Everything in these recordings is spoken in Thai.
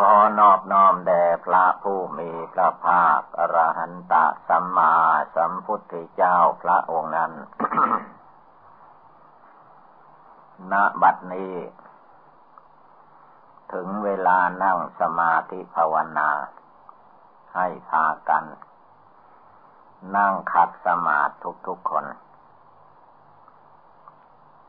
ขอนอบน้อมแด่พระผู้มีพระภาคอรหันตสัมมาสัมพุทธเจ้าพระองค์นั้น ณ บัดนี้ ถึงเวลานั่งสมาธิภาวนา ให้พากัน นั่งขัดสมาธิทุกๆคน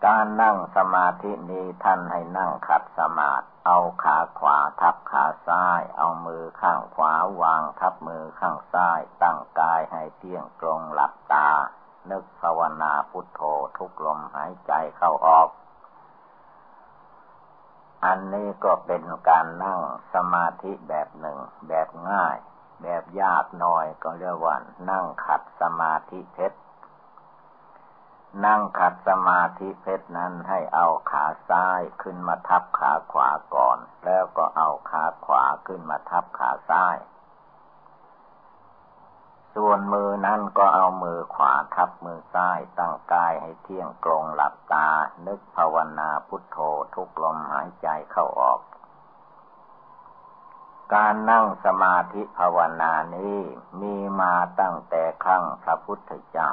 การนั่งสมาธินี้ท่านให้นั่งขัดสมาธิเอาขาขวาทับขาซ้าย เอามือข้างขวาวางทับมือข้างซ้าย ตั้งกายให้เที่ยงตรงหลับตา นึกภาวนาพุทโธทุกลมหายใจเข้าออก อันนี้ก็เป็นการนั่งสมาธิแบบหนึ่ง แบบง่าย แบบยากหน่อยก็เรียกว่านั่งขัดสมาธิเพชร นั่งขัดสมาธิเพชรนั้นให้เอาขาซ้ายขึ้นมาทับขาขวาก่อน แล้วก็เอาขาขวาขึ้นมาทับขาซ้าย ส่วนมือนั้นก็เอามือขวาทับมือซ้ายตั้งกายให้เที่ยงตรงหลับตา นึกภาวนาพุทโธทุกลมหายใจเข้าออก การนั่งสมาธิภาวนานี้มีมาตั้งแต่ครั้งพระพุทธเจ้า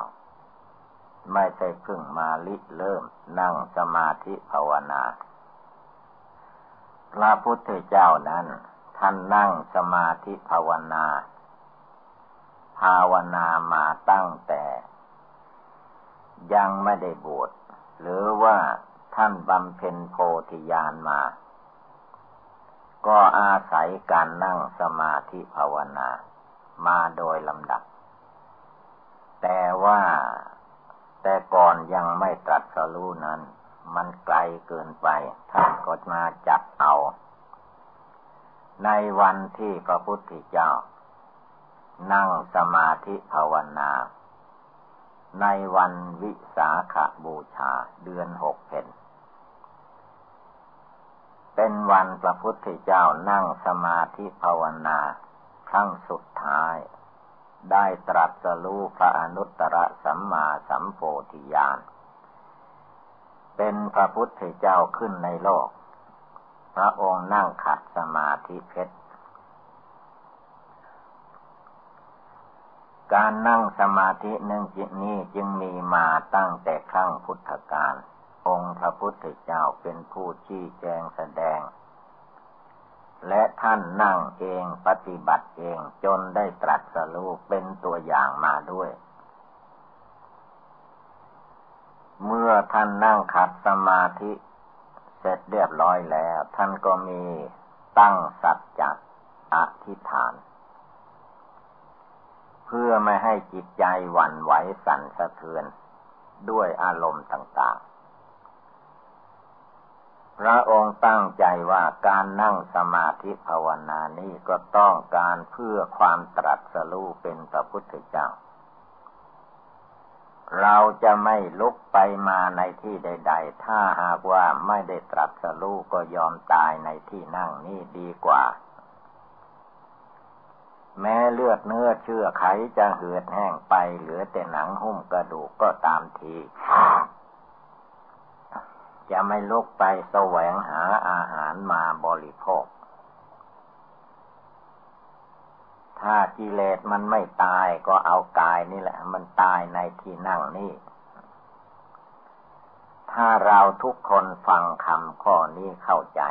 ไม่ใช่เพิ่งมาลิเริ่มนั่งสมาธิภาวนา พระพุทธเจ้านั้น ท่านนั่งสมาธิภาวนา ภาวนามาตั้งแต่ ยังไม่ได้บวชหรือว่าท่านบำเพ็ญโพธิญาณมา ก็อาศัยการนั่งสมาธิภาวนา มาโดยลำดับ แต่ว่า แต่ก่อนยังไม่ตรัสรู้นั้น มันไกลเกินไป ท่านก็มาจับเอา ในวันที่พระพุทธเจ้า นั่งสมาธิภาวนา ในวันวิสาขาบูชาเดือนหกเพนเป็นวันพระพุทธเจ้านั่งสมาธิภาวนา ครั้งสุดท้าย ได้ตรัสรู้พระอนุตตรสัมมาสัมโพธิญาณ เป็นพระพุทธเจ้าขึ้นในโลก พระองค์นั่งขัดสมาธิเพชร การนั่งสมาธินึ่งจิตนี้จึงมีมาตั้งแต่ครั้งพุทธกาล องค์พระพุทธเจ้าเป็นผู้ชี้แจงแสดง และท่านนั่งเองปฏิบัติเองจนได้ตรัสรู้เป็นตัวอย่างมาด้วย เมื่อท่านนั่งขัดสมาธิเสร็จเรียบร้อยแล้ว ท่านก็มีตั้งสัจจะอธิษฐาน เพื่อไม่ให้จิตใจหวั่นไหวสั่นสะเทือนด้วยอารมณ์ต่างๆ พระองค์ตั้งใจว่าการนั่งสมาธิภาวนานี้ก็ต้องการเพื่อความตรัสรู้เป็นพระพุทธเจ้า เราจะไม่ลุกไปมาในที่ใด ๆ ถ้าหากว่าไม่ได้ตรัสรู้ก็ยอมตายในที่นั่งนี้ดีกว่า แม้เลือดเนื้อเชื่อไขจะเหือดแห้งไปเหลือแต่หนังหุ้มกระดูกก็ตามที จะไม่ลุกไปแสวงหาอาหารมาบริโภค ถ้ากิเลสมันไม่ตายก็เอากายนี่แหละ มันตายในที่นั่งนี่ ถ้าเราทุกคนฟังคำข้อนี้เข้าใจ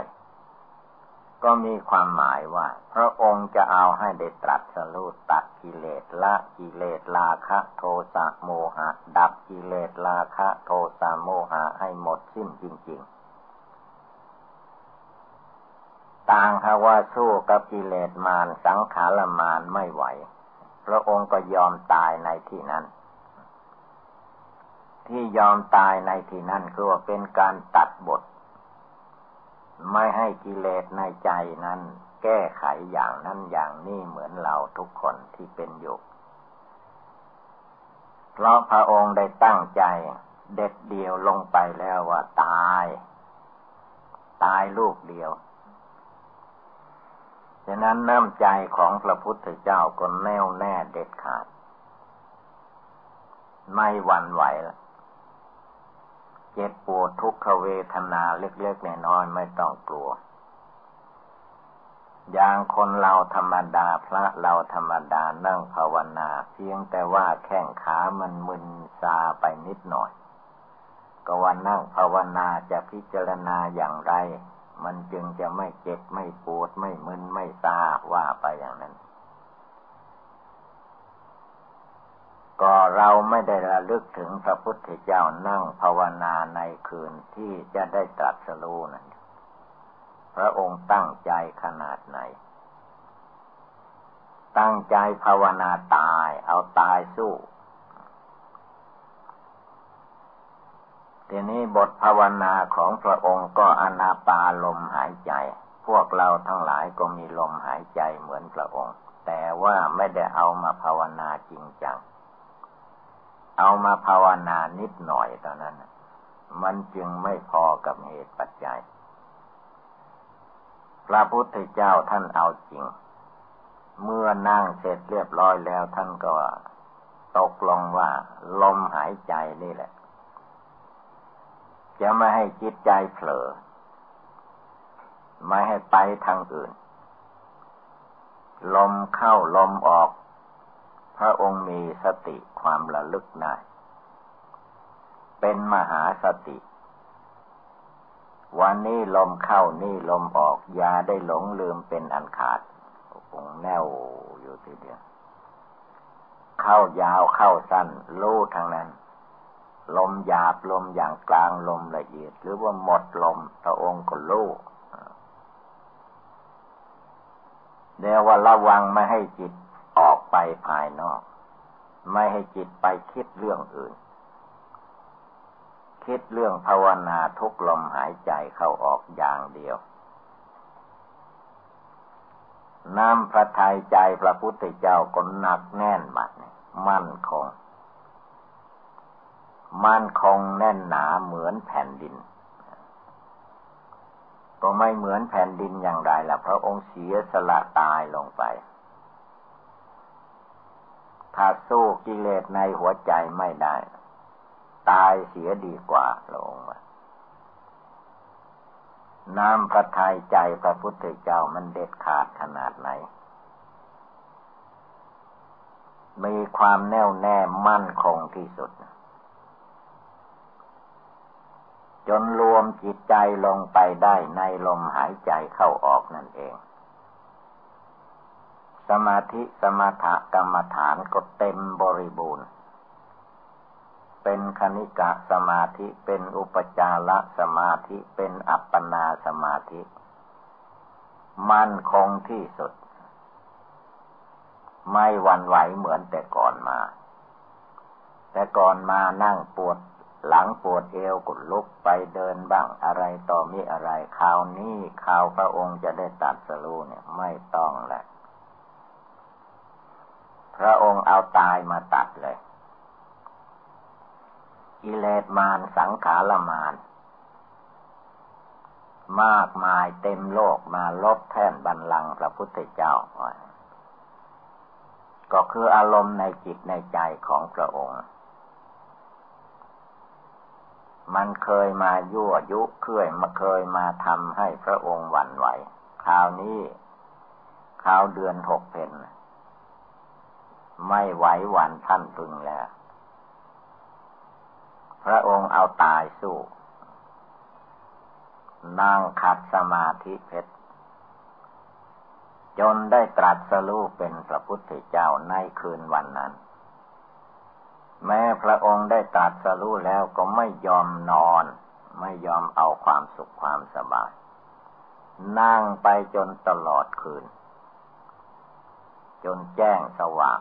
ก็มีความหมายว่า พระองค์จะเอาให้ได้ตรัสรู้ตัดกิเลสละกิเลสราคะโทสะโมหะ ดับกิเลสราคะโทสะโมหะให้หมดสิ้นจริง ๆ ต่างหาว่าสู้กับกิเลสมารสังขารมารไม่ไหว พระองค์ก็ยอมตายในที่นั้น ที่ยอมตายในที่นั้นคือว่าเป็นการตัดบท ไม่ให้กิเลสในใจนั้น แก้ไขอย่างนั้นอย่างนี้เหมือนเราทุกคนที่เป็นอยู่พราะพระองค์ได้ตั้งใจเด็ดเดียวลงไปแล้วว่าตาย ตายลูกเดียวฉะนั้นน้ำใจของพระพุทธเจ้าก็แน่วแน่เด็ดขาด ไม่หวั่นไหวและ เจ็บปวดทุกขเวทนาเล็กๆน้อยๆไม่ต้องกลัว อย่างคนเราธรรมดาพระเราธรรมดานั่งภาวนา เพียงแต่ว่าแข้งขามันมึนซาไปนิดหน่อย ก็วันนั่งภาวนาจะพิจารณาอย่างไร มันจึงจะไม่เจ็บไม่ปวดไม่มึนไม่ซาว่าไปอย่างนั้น ก็เราไม่ได้ระลึกถึงพระพุทธเจ้านั่งภาวนาในคืนที่จะได้ตรัสรู้นั้นพระองค์ตั้งใจขนาดไหน ตั้งใจภาวนาตาย เอาตายสู้ทีนี้บทภาวนาของพระองค์ก็อนาปาลมหายใจ พวกเราทั้งหลายก็มีลมหายใจเหมือนพระองค์ แต่ว่าไม่ได้เอามาภาวนาจริงจัง เอามาภาวนานิดหน่อยเท่านั้นมันจึงไม่พอกับเหตุปัจจัย พระพุทธเจ้าท่านเอาจริง เมื่อนั่งเสร็จเรียบร้อยแล้วท่านก็ตกลงว่า ลมหายใจนี่แหละ จะไม่ให้จิตใจเผลอ ไม่ให้ไปทางอื่น ลมเข้าลมออก พระองค์มีสติความระลึกได้ เป็นมหาสติ วันนี้ลมเข้านี่ลมออกยาได้หลงลืมเป็นอันขาดองแนวอยู่ทีเดียว เข้ายาวเข้าสั้นรู้ทางนั้น ลมหยาบลมอย่างกลางลมละเอียด หรือว่าหมดลมพระองค์ก็รู้เดี๋ยวว่าระวังไม่ให้จิต ออกไปภายนอก ไม่ให้จิตไปคิดเรื่องอื่น คิดเรื่องภาวนาทุกลมหายใจเข้าออกอย่างเดียวน้ำพระทัยใจพระพุทธเจ้าก็หนักแน่นบัดมั่นคง มั่นคงแน่นหนาเหมือนแผ่นดิน ก็ไม่เหมือนแผ่นดินอย่างไรล่ะพระองค์เสียสละตายลงไป ถ้าสู้กิเลสในหัวใจไม่ได้ ตายเสียดีกว่าลงมาน้ำพระทัยใจพระพุทธเจ้ามันเด็ดขาดขนาดไหน มีความแน่วแน่มั่นคงที่สุด จนรวมจิตใจลงไปได้ในลมหายใจเข้าออกนั่นเอง มาธิสมาถกรรมฐานก็เต็มบริบูรณ์ เป็นคณิกะสมาธิเป็นอุปจารสมาธิเป็นอัปปนาสมาธิ มั่นคงที่สุด ไม่วันไหวเหมือนแต่ก่อนมา แต่ก่อนมานั่งปวดหลังปวดเอวกุดลุกไปเดินบ้างอะไรต่อมีอะไรคราวนี้คราวพระองค์จะได้ตัดสรู้เนี่ย ไม่ต้องแหละ พระองค์เอาตายมาตัดเลยกิเลสมารสังขารมารมากมายเต็มโลกมาลบแท่นบันลังพระพุทธเจ้า ก็คืออารมณ์ในจิตในใจของพระองค์ มันเคยมายั่วยุเคยมาเคยมาทำให้พระองค์หวั่นไหว คราวนี้ คราวเดือนหกเพน ไม่ไหวหวันท่านพึงแล้ว พระองค์เอาตายสู้นั่งขัดสมาธิเพชรจนได้ตรัสรู้เป็นพระพุทธเจ้าในคืนวันนั้น แม้พระองค์ได้ตรัสรู้แล้วก็ไม่ยอมนอน ไม่ยอมเอาความสุขความสบาย นั่งไปจนตลอดคืน จนแจ้งสว่าง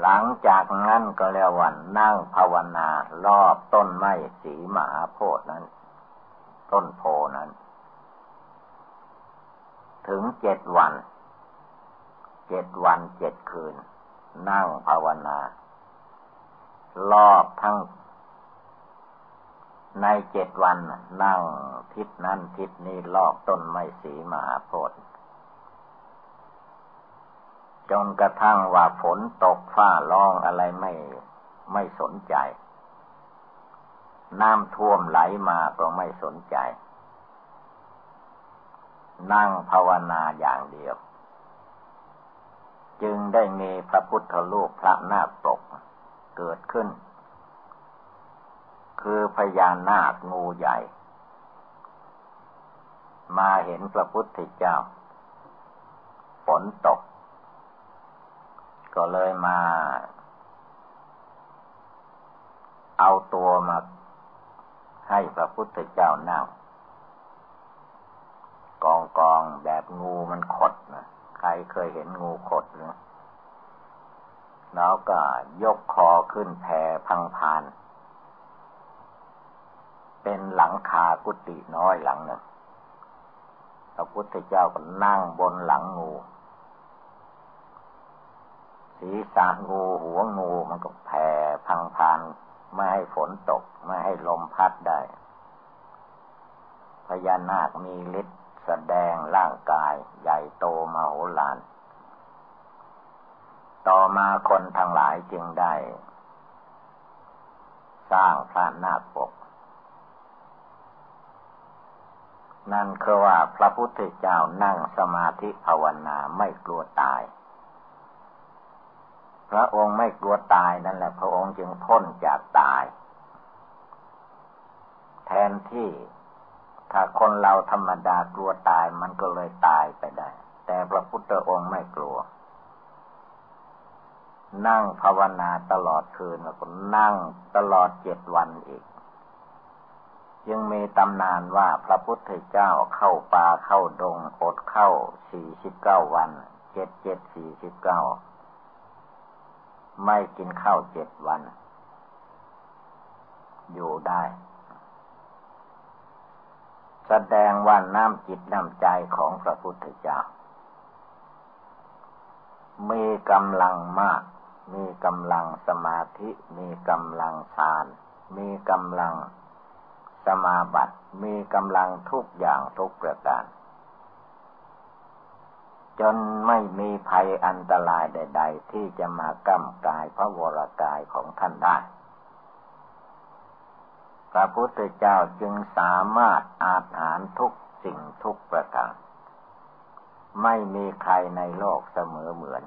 หลังจากนั้นก็เรียกวันนั่งภาวนารอบต้นไม้สีมหาโพธนั้น ต้นโพนั้น ถึงเจ็ดวัน เจ็ดวันเจ็ดคืน นั่งภาวนา รอบทั้ง ในเจ็ดวันนั่งทิศนั้นทิศนี้รอบต้นไม้สีมหาโพธิ์ จนกระทั่งว่าฝนตกฟ้าร้องอะไรไม่ไม่สนใจ น้ำท่วมไหลมาก็ไม่สนใจ นั่งภาวนาอย่างเดียว จึงได้มีพระพุทธรูปพระนาคปกเกิดขึ้น คือพญานาคงูใหญ่ มาเห็นพระพุทธเจ้า ฝนตก ก็เลยมา เอาตัวมาให้พระพุทธเจ้านั่งกองกองแบบงูมันขดนะใครเคยเห็นงูขดหรือแล้วก็ยกคอขึ้นแผ่พังพาน เป็นหลังคากุฏิน้อยหลังหนึ่งพระพุทธเจ้าก็นั่งบนหลังงู ศีรษะงูหัวงูมันก็แผ่พังพานไม่ให้ฝนตก ไม่ให้ลมพัดได้ พญานาคมีฤทธิ์แสดงร่างกายใหญ่โตมโหฬารต่อมาคนทั้งหลายจึงได้ สร้างพระนาคปก นั่นคือว่าพระพุทธเจ้านั่งสมาธิภาวนาไม่กลัวตาย พระองค์ไม่กลัวตายนั่นแหละ พระองค์จึงพ้นจากตาย แทนที่ถ้าคนเราธรรมดากลัวตายมันก็เลยตายไปได้ แต่พระพุทธองค์ไม่กลัว นั่งภาวนาตลอดคืนแล้วก็นั่งตลอดเจ็ดวันอีกยังมีตำนานว่าพระพุทธเจ้าเข้าป่าเข้าดงอดเข้าสี่สิบเก้าวัน เจ็ดเจ็ดสี่สิบเก้า ไม่กินข้าวเจ็ดวัน อยู่ได้ แสดงว่าน้ำจิตน้ำใจของพระพุทธเจ้า มีกำลังมาก มีกำลังสมาธิ มีกำลังฌาน มีกำลังสมาบัติ มีกำลังทุกอย่างทุกประการ จนไม่มีภัยอันตรายใด ๆ ที่จะมากำกายพระวรากายของท่านได้ พระพุทธเจ้าจึงสามารถอาจหารทุกสิ่งทุกประการ ไม่มีใครในโลกเสมอเหมือน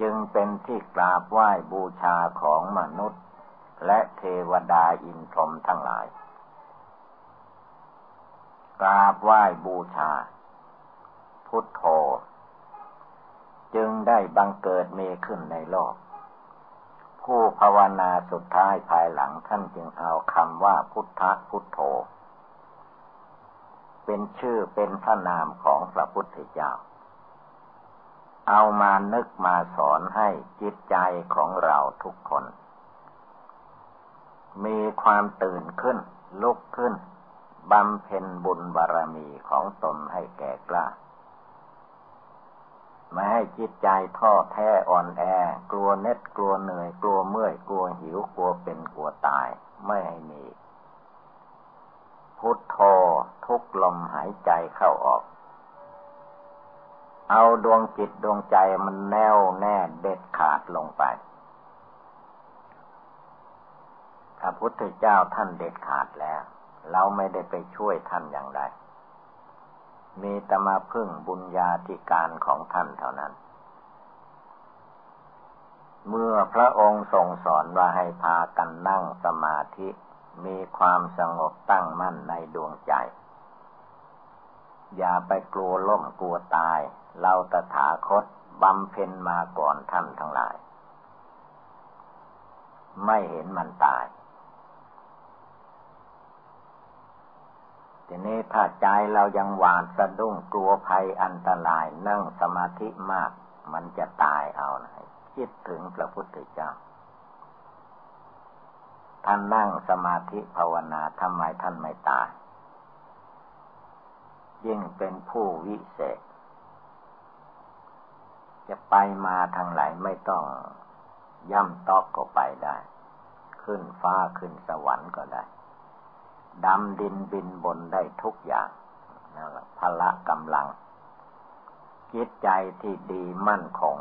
จึงเป็นที่กราบไหว้บูชาของมนุษย์ และเทวดาอินทรมทั้งหลาย กราบไหว้บูชา พุทโธ จึงได้บังเกิดเมขึ้นในโลก ผู้ภาวนาสุดท้ายภายหลังท่านจึงเอาคำว่าพุทธพุทโธ เป็นชื่อเป็นพระนามของพระพุทธเจ้า เอามานึกมาสอนให้จิตใจของเราทุกคน มีความตื่นขึ้น ลุกขึ้นบำเพ็ญบุญบารมีของตนให้แก่กล้า ไม่ให้จิตใจท้อแท้อ่อนแอ กลัวเน็ดกลัวเหนื่อย กลัวเมื่อย กลัวหิว กลัวเป็นกลัวตาย ไม่ให้มี พุทโธทุกลมหายใจเข้าออก เอาดวงจิตดวงใจมันแน่วแน่เด็ดขาดลงไปพระพุทธเจ้าท่านเด็ดขาดแล้ว เราไม่ได้ไปช่วยท่านอย่างไร มีแต่มาพึ่งบุญญาธิการของท่านเท่านั้น เมื่อพระองค์ทรงสอนว่าให้พากันนั่งสมาธิ มีความสงบตั้งมั่นในดวงใจ อย่าไปกลัวล้มกลัวตาย เราตถาคตบำเพ็ญมาก่อนท่านทั้งหลาย ไม่เห็นมันตาย ทีนี้ถ้าใจเรายังหวาดสะดุ้งกลัวภัยอันตรายนั่งสมาธิมาก มันจะตายเอานะคิดถึงพระพุทธเจ้า ท่านนั่งสมาธิภาวนาทำไมท่านไม่ตาย ยิ่งเป็นผู้วิเศษ จะไปมาทางไหนไม่ต้อง ย่ำตอกก็ไปได้ ขึ้นฟ้าขึ้นสวรรค์ก็ได้ ดำดินบินบนได้ทุกอย่างนั่นแหละพละกำลัง จิตใจที่ดีมั่นคง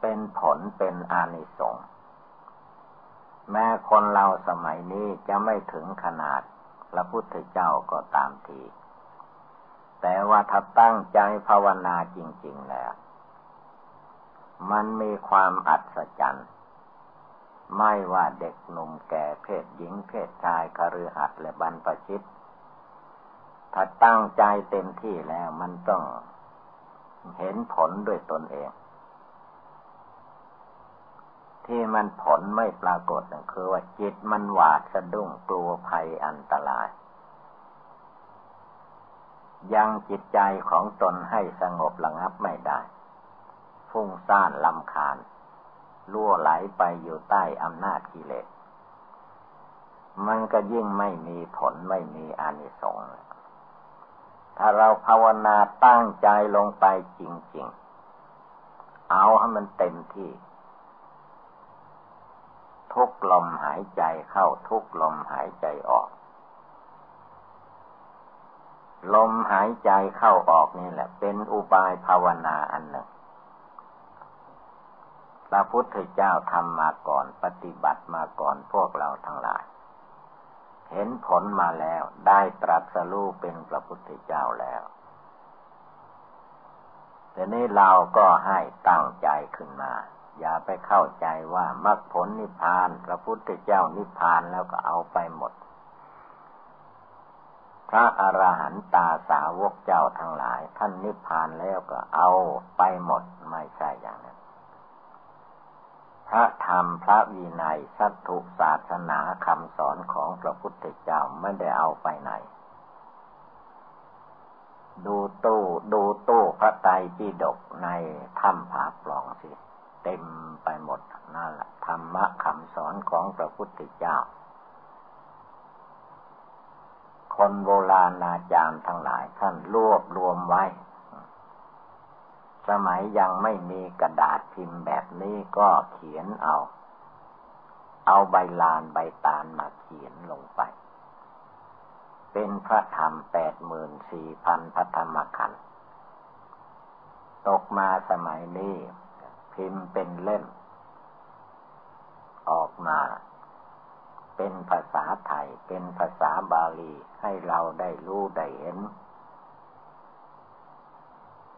เป็นผลเป็นอานิสงส์แม้คนเราสมัยนี้จะไม่ถึงขนาดพระพุทธเจ้าก็ตามที แต่ว่าถ้าตั้งใจภาวนาจริง ๆ แล้ว มันมีความอัศจรรย์ ไม่ว่าเด็กหนุ่มแก่เพศหญิงเพศชายคฤหัสถ์และบรรพชิต ถ้าตั้งใจเต็มที่แล้วมันต้องเห็นผลด้วยตนเอง ที่มันผลไม่ปรากฏนั่นคือว่าจิตมันหวาดสะดุ้งกลัวภัยอันตราย ยังจิตใจของตนให้สงบระงับไม่ได้ ฟุ้งซ่านลำคาญ ล่วไหลไปอยู่ใต้อำนาจกิเลส มันก็ยิ่งไม่มีผลไม่มีอานิสงส์ถ้าเราภาวนาตั้งใจลงไปจริง ๆ เอาให้มันเต็มที่ ทุกลมหายใจเข้าทุกลมหายใจออก ลมหายใจเข้าออกนี่แหละ เป็นอุบายภาวนาอันหนึ่ง พระพุทธเจ้าทำมาก่อนปฏิบัติมาก่อนพวกเราทั้งหลาย เห็นผลมาแล้วได้ตรัสรู้เป็นพระพุทธเจ้าแล้วแต่นี้เราก็ให้ตั้งใจขึ้นมา อย่าไปเข้าใจว่ามรรคผลนิพพาน พระพุทธเจ้านิพพานแล้วก็เอาไปหมด พระอรหันตาสาวกเจ้าทั้งหลาย ท่านนิพพานแล้วก็เอาไปหมดไม่ใช่อย่างนั้น พระธรรมพระวินัยสัตถุศาสนาคำสอนของพระพุทธเจ้าไม่ได้เอาไปไหน ดูตู้ดูตู้พระไตรปิฎกในถ้ำผาปล่องสิ เต็มไปหมดนั่นแหละธรรมะคำสอนของพระพุทธเจ้า คนโบราณอาจารย์ทั้งหลายท่านรวบรวมไว้ สมัยยังไม่มีกระดาษพิมพ์แบบนี้ก็เขียนเอา เอาใบลานใบตาลมาเขียนลงไป เป็นพระธรรมแปดหมื่นสี่พันพระธรรมขันธ์ตกมาสมัยนี้พิมพ์เป็นเล่ม ออกมา เป็นภาษาไทย เป็นภาษาบาลีให้เราได้รู้ได้เห็น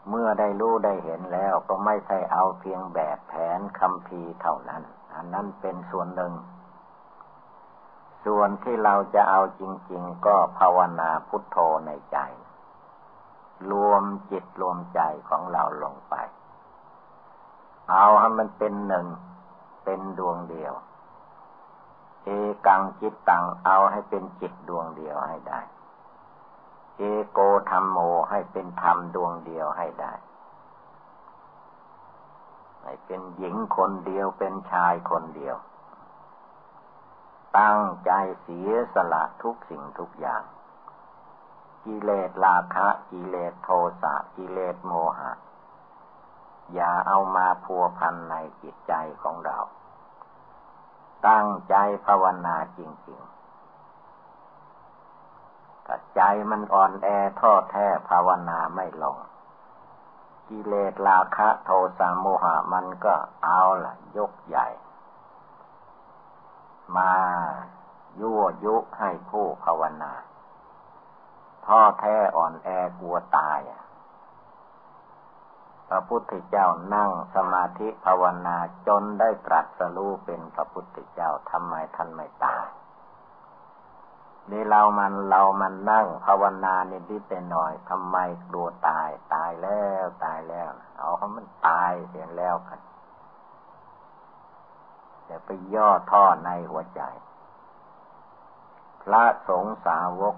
เมื่อได้รู้ได้เห็นแล้วก็ไม่ใช่เอาเพียงแบบแผนคำพีเท่านั้น อันนั้นเป็นส่วนหนึ่ง ส่วนที่เราจะเอาจริง ๆ ก็ภาวนาพุทโธในใจ รวมจิตรวมใจของเราลงไป เอาให้มันเป็นหนึ่ง เป็นดวงเดียว เอกังจิตตังเอาให้เป็นจิตดวงเดียวให้ได้ เอโกธรรมโมให้เป็นธรรมดวงเดียวให้ได้ ให้เป็นหญิงคนเดียวเป็นชายคนเดียว ตั้งใจเสียสละทุกสิ่งทุกอย่าง กิเลสราคะกิเลสโทสะกิเลสโมหะ อย่าเอามาพัวพันในจิตใจของเรา ตั้งใจภาวนาจริง ๆ ถ้าใจมันอ่อนแอท้อแท้ภาวนาไม่ลง กิเลสราคะโทสะโมหะมันก็เอาละยกใหญ่ มายั่วยุให้ผู้ภาวนาท้อแท้อ่อนแอกลัวตายพระพุทธเจ้านั่งสมาธิภาวนาจนได้ตรัสรู้เป็นพระพุทธเจ้าทำไมท่านไม่ตาย นี่เรามันเรามันนั่งภาวนานิดๆแต่หน่อยทำไมกลัวตาย ตายแล้วตายแล้ว เอาเขามันตายเสียแล้วกันอย่าไปย่อท่อในหัวใจ พระสงฆ์สาวก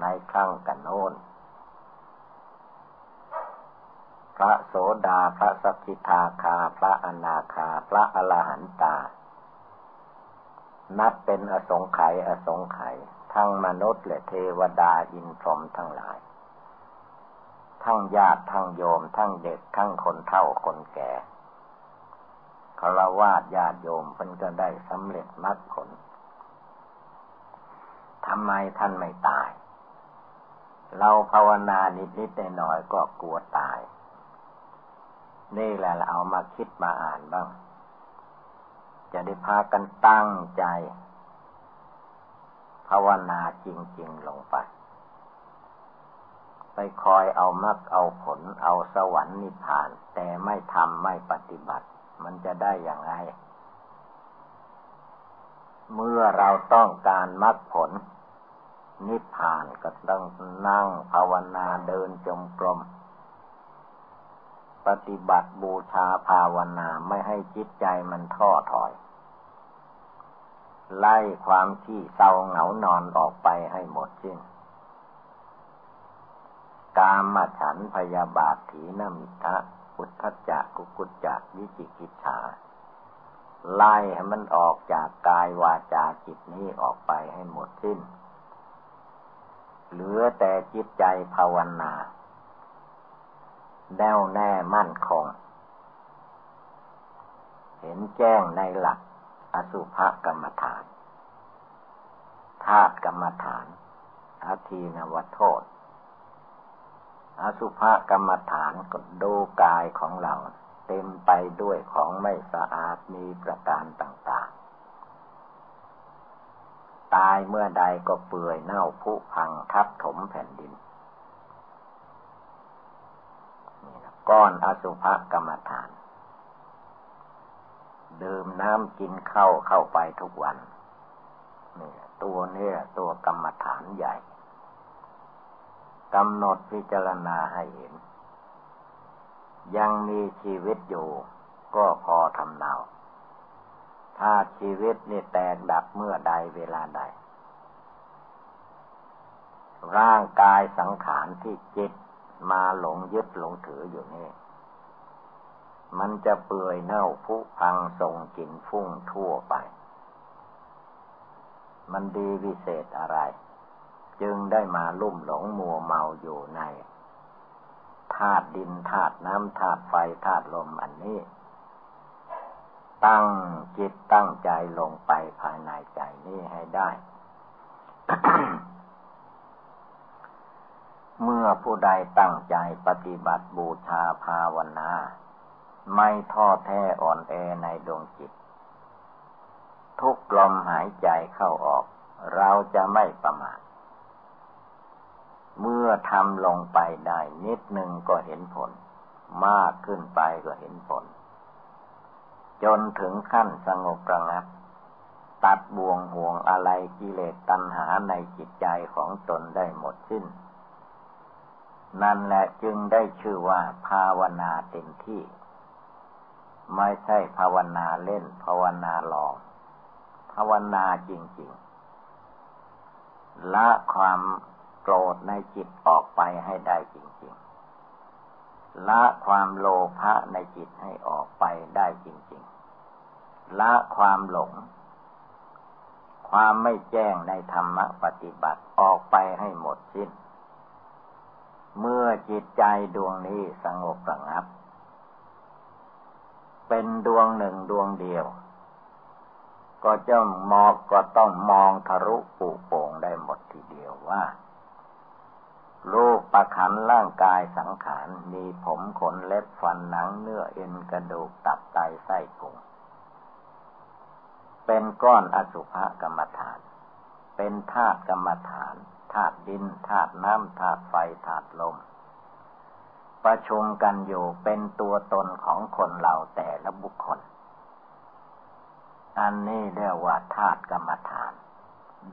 ในครั้งกันโน้น พระโสดาพระสัพพิทาคา พระอนาคา พระอรหันตา นับเป็นอสงไขยอสงไขย ทั้งมนุษย์และเทวดาอินพรหมทั้งหลาย ทั้งญาติทั้งโยม ทั้งเด็กทั้งคนเฒ่าคนแก่คารวะญาติโยมเพิ่นก็ได้สำเร็จมรรคผลทำไมท่านไม่ตาย เราภาวนานิดๆหน่อยก็กลัวตาย นี่แหละเราเอามาคิดมาอ่านบ้าง จะได้พากันตั้งใจ ภาวนาจริง ๆ ลงไป ไปคอยเอามรรคเอาผลเอาสวรรค์นิพพาน แต่ไม่ทำไม่ปฏิบัติ มันจะได้อย่างไร เมื่อเราต้องการมรรคผล นิพพานก็ต้องนั่งภาวนาเดินจมกรมปฏิบัติบูชาภาวนาไม่ให้จิตใจมันท้อถอย ไล่ความที่เศร้าเหงานอนออกไปให้หมดสิ้นกามฉันพยาบาทถีนมิทะอุทธจักกุกุจจักวิจิกิจฉาไล่ให้มันออกจากกายวาจาจิตนี้ออกไปให้หมดสิ้น เหลือแต่จิตใจภาวนาแน่วแน่มั่นคง เห็นแจ้งในหลัก อสุภกรรมฐาน ธาตุกรรมฐานอาทีนวโทษ อสุภกรรมฐานก็ดูกายของเรา เต็มไปด้วยของไม่สะอาดมีประการต่างๆ ตายเมื่อใดก็เปื่อยเน่าผุพังทับถมแผ่นดินก้อนอสุภกรรมฐาน ดื่มน้ำกินข้าวเข้าไปทุกวันนี่ตัวเนี้ตัวกรรมฐานใหญ่กำหนดพิจารณาให้เห็น ยังมีชีวิตอยู่ ก็พอทำเนา ถ้าชีวิตนี่แตกดับเมื่อใดเวลาใด ร่างกายสังขารที่จิตมาหลงยึดหลงถืออยู่นี่ มันจะเปื่อยเน่าผุพังส่งกลิ่นฟุ้งทั่วไป มันดีวิเศษอะไร จึงได้มาลุ่มหลงมัวเมาอยู่ในธาตุดินธาตุน้ำธาตุไฟธาตุลมอันนี้ ตั้งจิตตั้งใจลงไปภายในใจนี้ให้ได้ เมื่อผู้ใดตั้งใจปฏิบัติบูชาภาวนา ไม่ท้อแท้อ่อนแอในดวงจิต ทุกลมหายใจเข้าออก เราจะไม่ประมาทเมื่อทำลงไปได้นิดหนึ่งก็เห็นผล มากขึ้นไปก็เห็นผล จนถึงขั้นสงบระงับ ตัดบ่วงห่วงอะไรกิเลสตัณหาในจิตใจของตนได้หมดสิ้น นั่นแหละจึงได้ชื่อว่าภาวนาเต็มที่ ไม่ใช่ภาวนาเล่น ภาวนาหลอกภาวนาจริง ๆ ละความโกรธในจิตออกไปให้ได้จริง ๆ ละความโลภะในจิตให้ออกไปได้จริง ๆ ละความหลง ความไม่แจ้งในธรรมปฏิบัติออกไปให้หมดสิ้น เมื่อจิตใจดวงนี้สงบระงับ เป็นดวงหนึ่งดวงเดียว ก็จะมองก็ต้องมองทะลุปูโป่งได้หมดทีเดียวว่ารูปประขันร่างกายสังขารมีผมขนเล็บฟันหนังเนื้อเอ็นกระดูกตับไตไส้พุงเป็นก้อนอสุภกรรมฐาน เป็นธาตุกรรมฐานธาตุดินธาตุน้ำธาตุไฟธาตุลม ประชุมกันอยู่เป็นตัวตนของคนเราแต่ละบุคคล อันนี้เรียกว่าธาตุกรรมฐาน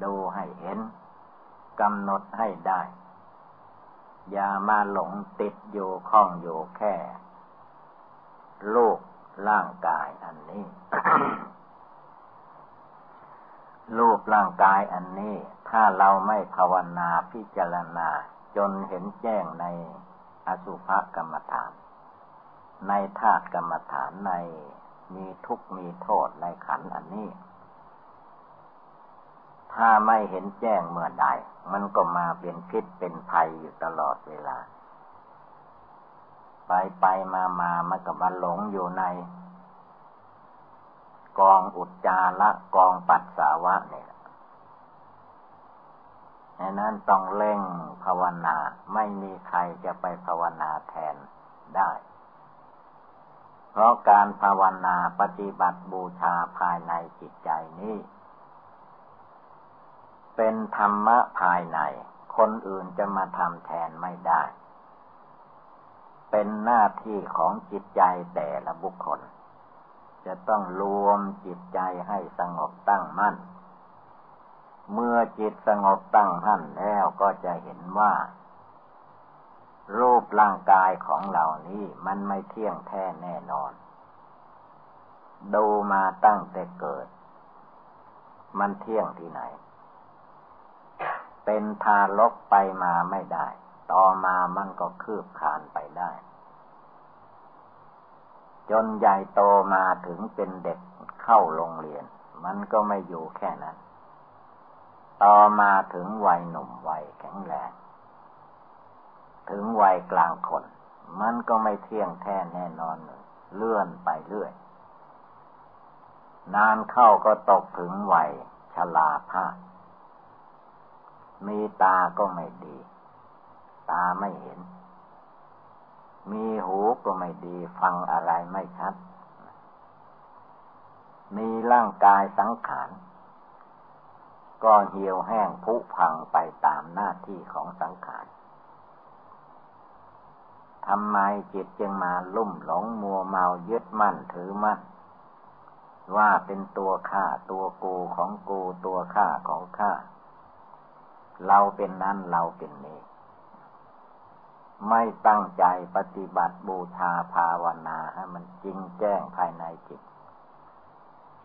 ดูให้เห็นกำหนดให้ได้ อย่ามาหลงติดอยู่ข้องอยู่แค่โลกร่างกายอันนี้รูปร่างกายอันนี้ ถ้าเราไม่ภาวนาพิจารณา จนเห็นแจ้งใน อสุภกรรมฐาน ในธาตุกรรมฐานในมีทุกมีโทษในขันอันนี้ ถ้าไม่เห็นแจ้งเมื่อใด มันก็มาเป็นพิษเป็นภัยอยู่ตลอดเวลา ไปไปมามามันก็มาหลงอยู่ใน กองอุจจาระกองปัสสาวะเนี่ย ดังนั้นต้องเล่งภาวนา ไม่มีใครจะไปภาวนาแทนได้ เพราะการภาวนาปฏิบัติบูชาภายในจิตใจนี้ เป็นธรรมะภายใน คนอื่นจะมาทำแทนไม่ได้ เป็นหน้าที่ของจิตใจแต่ละบุคคล จะต้องรวมจิตใจให้สงบตั้งมั่น เมื่อจิตสงบตั้งมั่นแล้วก็จะเห็นว่า รูปร่างกายของเรานี้มันไม่เที่ยงแท้แน่นอน ดูมาตั้งแต่เกิด มันเที่ยงที่ไหน เป็นทารกไปมาไม่ได้ ต่อมามันก็คืบคานไปได้ จนใหญ่โตมาถึงเป็นเด็กเข้าโรงเรียน มันก็ไม่อยู่แค่นั้น ต่อมาถึงวัยหนุ่มวัยแข็งแรง ถึงวัยกลางคน มันก็ไม่เที่ยงแท้แน่นอนเลื่อนไปเรื่อย นานเข้าก็ตกถึงวัยชราภาพมีตาก็ไม่ดี ตาไม่เห็น มีหูก็ไม่ดี ฟังอะไรไม่ชัด มีร่างกายสังขาร ก็เหี่ยวแห้งผุพังไปตามหน้าที่ของสังขารทำไมจิตจึงมาลุ่มหลงมัวเมายึดมั่นถือมั่น ว่าเป็นตัวข้าตัวกูของกูตัวข้าของข้าเราเป็นนั้นเราเป็นนี้ ไม่ตั้งใจปฏิบัติบูชาภาวนาให้มันจริงแจ้งภายในจิต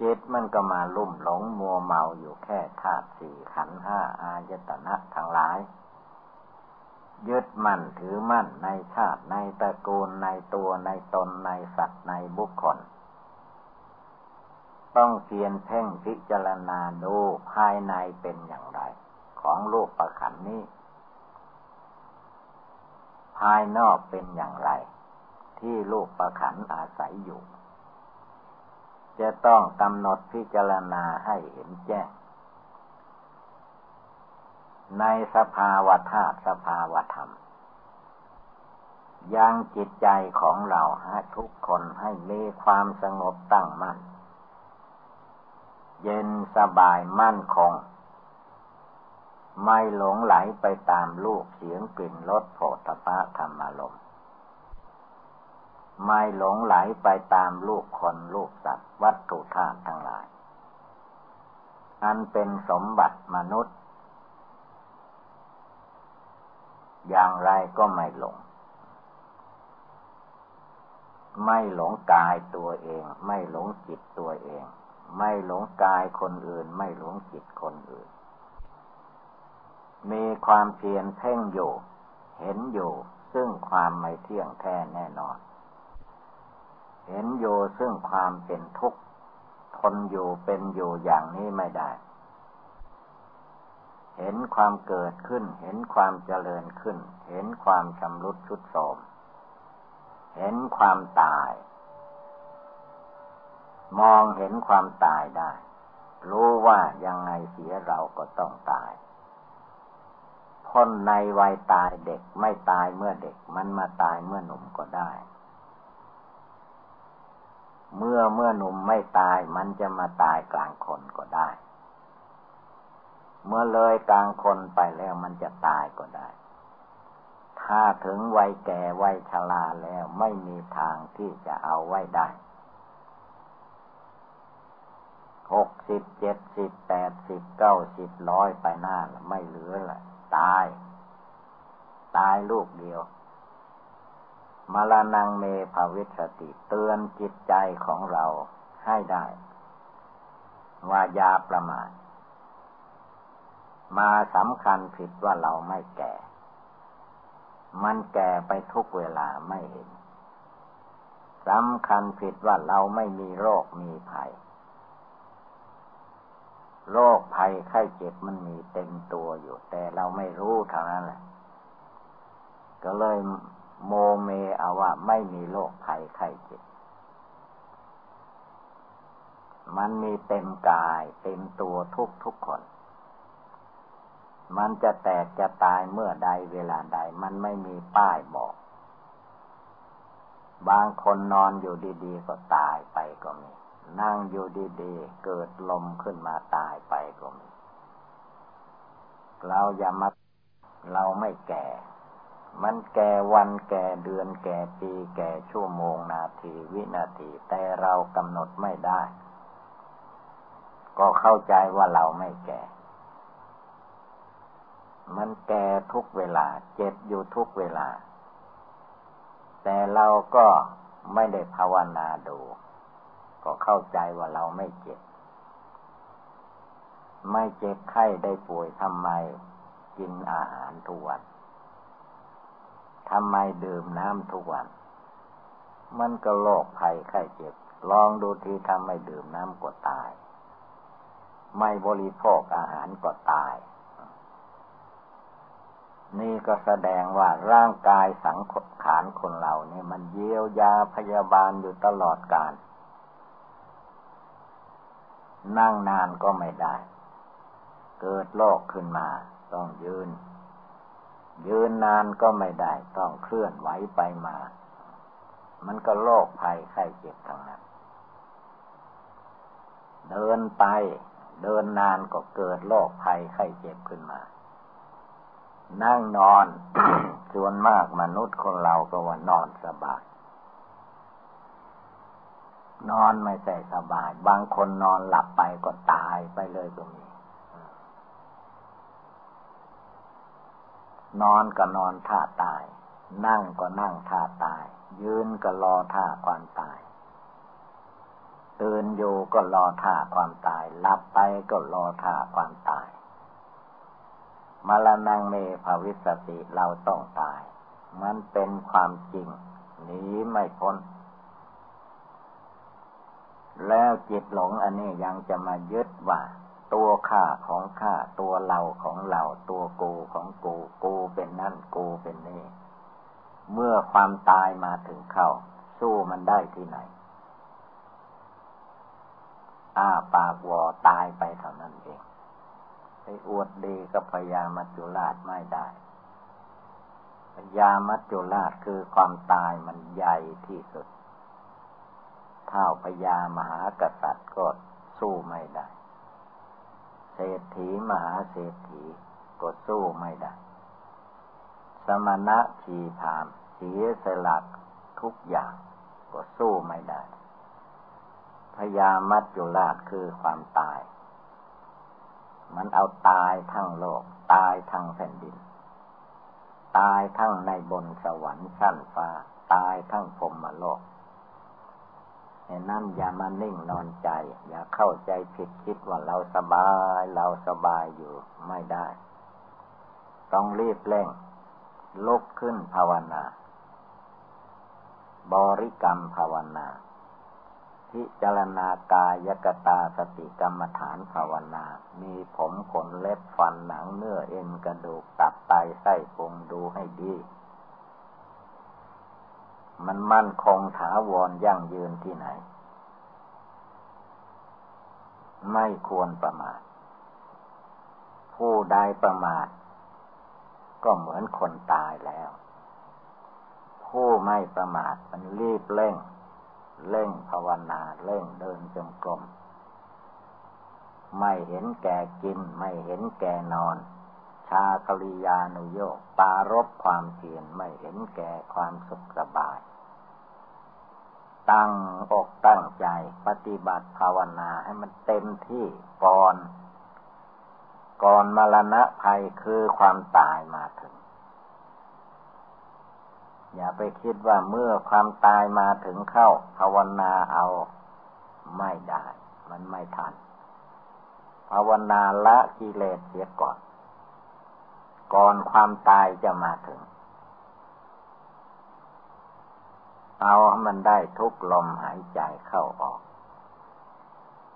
จิตมันก็มาลุ่มหลงมัวเมาอยู่แค่ธาตุสี่ขันห้าอายตนะทั้งหลาย ยึดมั่นถือมั่นในชาติในตระกูลในตัวในตนในสัตว์ในบุคคล ต้องเพียนเพ่งพิจารณาดูภายในเป็นอย่างไร ของโลกประขันนี้ ภายนอกเป็นอย่างไร ที่โลกประขันอาศัยอยู่ จะต้องกำหนดพิจารณาให้เห็นแจ้ง ในสภาวธาตุสภาวธรรมยังจิตใจของเราให้ทุกคนให้มีความสงบตั้งมั่น เย็นสบายมั่นคง ไม่หลงไหลไปตามลูกเสียงกลิ่นรสโผฏฐะธรรมารมณ์ ไม่หลงไหลไปตามลูกคนลูกสัตว์วัตถุธาตุทั้งหลาย อันเป็นสมบัติมนุษย์ อย่างไรก็ไม่หลง ไม่หลงกายตัวเอง ไม่หลงจิตตัวเอง ไม่หลงกายคนอื่น ไม่หลงจิตคนอื่น มีความเพียรเพ่งอยู่ เห็นอยู่ ซึ่งความไม่เที่ยงแท้แน่นอน เห็นโยซึ่งความเป็นทุกข์ทนอยู่เป็นอยู่อย่างนี้ไม่ได้ เห็นความเกิดขึ้น เห็นความเจริญขึ้น เห็นความชำรุดชุดโทรมเห็นความตาย มองเห็นความตายได้ รู้ว่ายังไงเสียเราก็ต้องตายพ้นในวัยตายเด็กไม่ตายเมื่อเด็กมันมาตายเมื่อหนุ่มก็ได้ เมื่อเมื่อหนุ่มไม่ตายมันจะมาตายกลางคนก็ได้ เมื่อเลยกลางคนไปแล้วมันจะตายก็ได้ ถ้าถึงวัยแก่วัยชราแล้วไม่มีทางที่จะเอาไว้ได้หกสิบเจ็ดสิบแปดสิบเก้าสิบร้อยไปหน้าไม่เหลือละตาย ตายลูกเดียว มรณงเมภาวิสติ เตือนจิตใจของเราให้ได้ ว่ายาประมาทมาสำคัญผิดว่าเราไม่แก่ มันแก่ไปทุกเวลาไม่เห็นสำคัญผิดว่าเราไม่มีโรคมีภัย โรคภัยไข้เจ็บมันมีเต็มตัวอยู่ แต่เราไม่รู้เท่านั้นแหละ ก็เลย โมเมเอาว่าไม่มีโรคภัยไข้เจ็บ มันมีเต็มกาย เต็มตัวทุกทุกคน มันจะแตกจะตายเมื่อใดเวลาใด มันไม่มีป้ายบอก บางคนนอนอยู่ดีๆ ก็ตายไปก็มี นั่งอยู่ดีๆ เกิดลมขึ้นมาตายไปก็มี เราอย่ามาเราไม่แก่ มันแก่วันแก่เดือนแก่ปี แก่ชั่วโมงนาทีวินาทีแต่เรากำหนดไม่ได้ ก็เข้าใจว่าเราไม่แก่ มันแก่ทุกเวลา เจ็บอยู่ทุกเวลา แต่เราก็ไม่ได้ภาวนาดู ก็เข้าใจว่าเราไม่เจ็บ ไม่เจ็บไข้ได้ป่วยทำไม กินอาหารทุกวัน ทำไมดื่มน้ำทุกวัน มันก็โรคภัยไข้เจ็บ ลองดูที่ทำไมดื่มน้ำก็ตาย ไม่บริโภคอาหารก็ตาย นี่ก็แสดงว่าร่างกายสังขารคนเราเนี่ยมันเยียวยาพยาบาลอยู่ตลอดกาลนั่งนานก็ไม่ได้ เกิดโรคขึ้นมา ต้องยืน ยืนนานก็ไม่ได้ต้องเคลื่อนไหวไปมา มันก็โรคภัยไข้เจ็บทั้งนั้น เดินไป เดินนานก็เกิดโรคภัยไข้เจ็บขึ้นมา นั่งนอนส่วนมากมนุษย์คนเราก็ว่านอนสบายนอนไม่ใช่สบาย บางคนนอนหลับไปก็ตายไปเลยก็มี นอนก็นอนท่าตาย นั่งก็นั่งท่าตาย ยืนก็รอท่าความตายตื่นอยู่ก็รอท่าความตายหลับไปก็รอท่าความตายมาลนังเมภาวิสติเราต้องตาย มันเป็นความจริงหนีไม่พ้น แล้วจิตหลงอันนี้ยังจะมายึดว่า ตัวข้าของข้าตัวเราของเราตัวกูของกูกูเป็นนั่นกูเป็นนี่ เมื่อความตายมาถึงเข้า สู้มันได้ที่ไหน อ้าปากวอตายไปเท่านั้นเองไปอวดดีกับพญามัจจุราชไม่ได้พญามัจจุราชคือความตายมันใหญ่ที่สุด เท่าพญามหากษัตริย์ก็สู้ไม่ได้ เศรษฐีมหาเศรษฐีก็สู้ไม่ได้ สมณะชีพามเสียสลักทุกอย่างก็สู้ไม่ได้ พยามัจจุราชคือความตาย มันเอาตายทั้งโลก ตายทั้งแผ่นดิน ตายทั้งในบนสวรรค์ชั้นฟ้า ตายทั้งพรมโลก ฉะนั้นอย่ามานิ่งนอนใจ อย่าเข้าใจผิดคิดว่าเราสบาย เราสบายอยู่ไม่ได้ ต้องรีบเร่งลุกขึ้นภาวนา บริกรรมภาวนาพิจารณากายกตาสติกรรมฐานภาวนา มีผมขนเล็บฟันหนังเนื้อเอ็นกระดูกตับไตไส้พุงดูให้ดี มันมั่นคงถาวรยั่งยืนที่ไหน ไม่ควรประมาท ผู้ใดประมาท ก็เหมือนคนตายแล้ว ผู้ไม่ประมาทมันรีบเร่ง เร่งภาวนาเร่งเดินจงกรมไม่เห็นแก่กิน ไม่เห็นแก่นอน ชาคริยานุโยกปารบความเพียรไม่เห็นแก่ความสุขสบาย ตั้งอกตั้งใจปฏิบัติภาวนาให้มันเต็มที่ก่อน ก่อนมรณะภัยคือความตายมาถึง อย่าไปคิดว่าเมื่อความตายมาถึงเข้า ภาวนาเอาไม่ได้ มันไม่ทันภาวนาละกิเลสเสียก่อน ก่อนความตายจะมาถึง เอาให้มันได้ทุกลมหายใจเข้าออก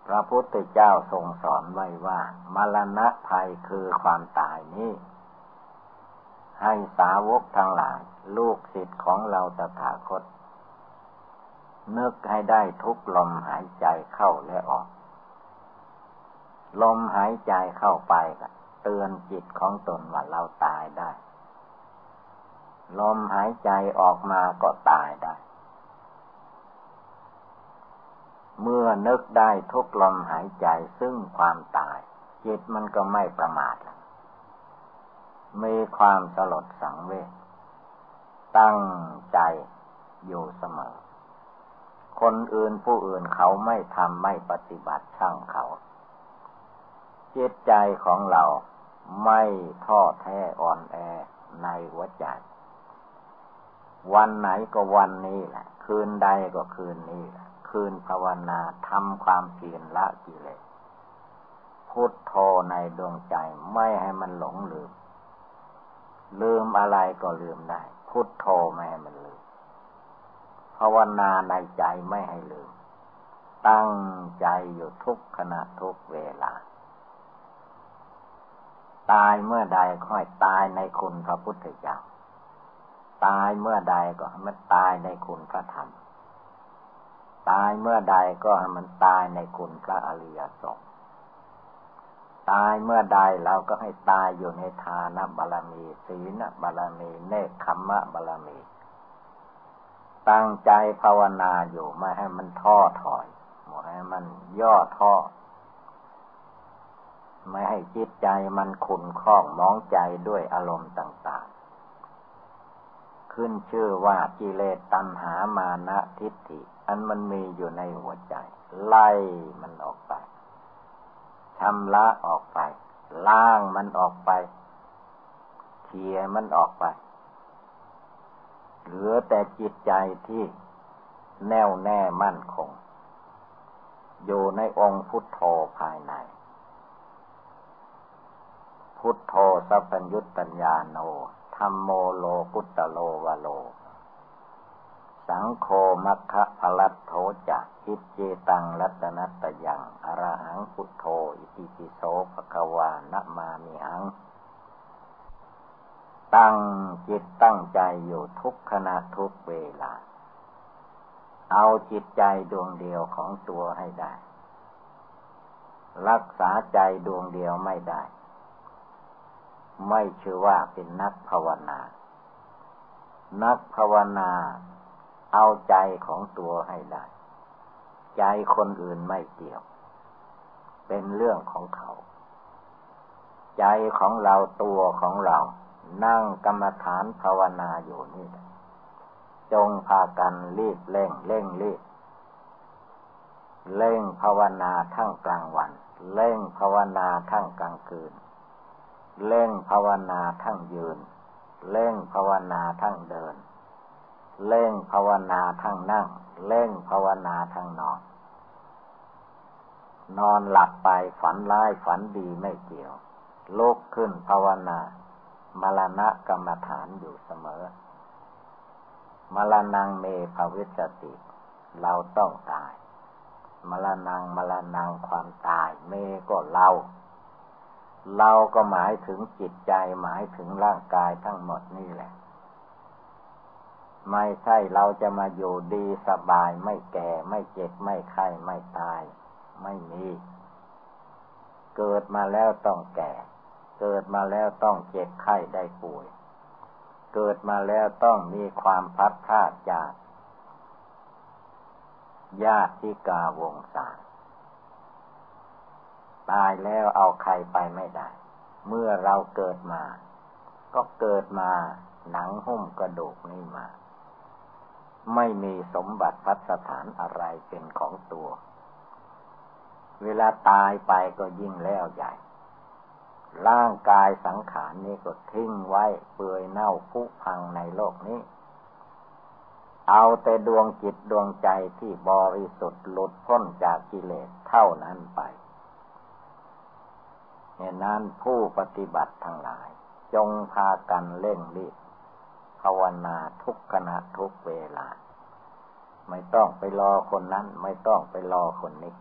พระพุทธเจ้าทรงสอนไว้ว่า มรณะภัยคือความตายนี้ให้สาวกทั้งหลาย ลูกศิษย์ของเราตถาคต นึกให้ได้ทุกลมหายใจเข้าและออก ลมหายใจเข้าไปก็ เตือนจิตของตนว่าเราตายได้ ลมหายใจออกมาก็ตายได้ เมื่อนึกได้ทุกลมหายใจซึ่งความตาย จิตมันก็ไม่ประมาทมีความสลดสังเวชตั้งใจอยู่เสมอ คนอื่นผู้อื่นเขาไม่ทำไม่ปฏิบัติช่างเขาจิตใจของเรา ไม่ท้อแท้อ่อนแอในหัวใจ วันไหนก็วันนี้แหละ คืนใดก็คืนนี้แหละคืนภาวนาทำความเพียรละกิเลสพุทโธในดวงใจไม่ให้มันหลงลืม ลืมอะไรก็ลืมได้ พุทโธไม่ให้มันลืมภาวนาในใจไม่ให้ลืม ตั้งใจอยู่ทุกขณะทุกเวลา ตายเมื่อใดค่อยตายในคุณพระพุทธเจ้า ตายเมื่อใดก็ให้มันตายในคุณพระธรรม ตายเมื่อใดก็ให้มันตายในคุณพระอริยสงฆ์ ตายเมื่อใดเราก็ให้ตายอยู่ในทานบารมี ศีลบารมี เนคขมมะบารมี ตั้งใจภาวนาอยู่ไม่ให้มันท้อถอยไม่ให้มันย่อท้อ ไม่ให้จิตใจมันขุนข้องมองใจด้วยอารมณ์ต่างๆ ขึ้นชื่อว่ากิเลสตัณหามานะทิฏฐิ อันมันมีอยู่ในหัวใจ ไล่มันออกไปชำระออกไปล้างมันออกไปเทียมันออกไป เหลือแต่จิตใจที่แน่วแน่มั่นคง อยู่ในองค์พุทโธภายใน พุทโธสัพพัญญุตัญญาโนธรรมโมโลกุตตโลวะโล สังโฆมัคคะพลัตโธจักคิเจตังรัตนัตยังอรหังพุทโธอิติปิโสภควานะมามิหัง ตั้งจิตตั้งใจอยู่ทุกขณะทุกเวลา เอาจิตใจดวงเดียวของตัวให้ได้ รักษาใจดวงเดียวไม่ได้ ไม่ชื่อว่าเป็นนักภาวนา นักภาวนาเอาใจของตัวให้ได้ ใจคนอื่นไม่เกี่ยว เป็นเรื่องของเขา ใจของเราตัวของเรา นั่งกรรมฐานภาวนาอยู่นี่ จงพากันรีบเร่งเร่งรีบเร่งภาวนาทั้งกลางวัน เร่งภาวนาทั้งกลางคืน เร่งภาวนาทั้งยืนเร่งภาวนาทั้งเดิน เล่งภาวนาทั้งนั่ง เล่งภาวนาทั้งนอน นอนหลับไปฝันร้ายฝันดีไม่เกี่ยวลุกขึ้นภาวนา มรณะกรรมฐานอยู่เสมอ มรณงเมภวิสติ เราต้องตาย มรณงมรณงความตาย เมก็เรา เราก็หมายถึงจิตใจหมายถึงร่างกายทั้งหมดนี่แหละ ไม่ใช่เราจะมาอยู่ดีสบายไม่แก่ไม่เจ็บไม่ไข้ไม่ตาย ไม่มี เกิดมาแล้วต้องแก่ เกิดมาแล้วต้องเจ็บไข้ได้ป่วย เกิดมาแล้วต้องมีความพัดพลาดจากญาติกาวงศา ตายแล้วเอาใครไปไม่ได้ เมื่อเราเกิดมา ก็เกิดมาหนังหุ้มกระดูกนี่มา ไม่มีสมบัติพัสถานอะไรเป็นของตัว เวลาตายไปก็ยิ่งแล้วใหญ่ ร่างกายสังขารนี้ก็ทิ้งไว้เปื่อยเน่าผุพังในโลกนี้ เอาแต่ดวงจิตดวงใจที่บริสุทธิ์หลุดพ้นจากกิเลสเท่านั้นไป เหตุนั้นผู้ปฏิบัติทั้งหลาย จงพากันเล่งรีบภาวนาทุกขณะทุกเวลา ไม่ต้องไปรอคนนั้น ไม่ต้องไปรอคนนี้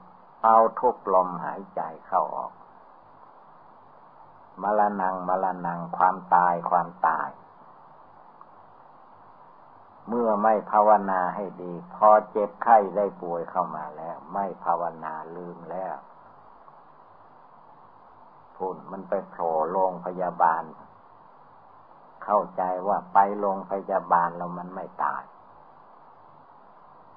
เอาทุกลมหายใจเข้าออกมรณงมรณงความตายความตาย เมื่อไม่ภาวนาให้ดี พอเจ็บไข้ได้ป่วยเข้ามาแล้ว ไม่ภาวนาลืมแล้ว พุ่นมันไปโผล่โรงพยาบาล เข้าใจว่าไปโรงพยาบาลแล้วมันไม่ตาย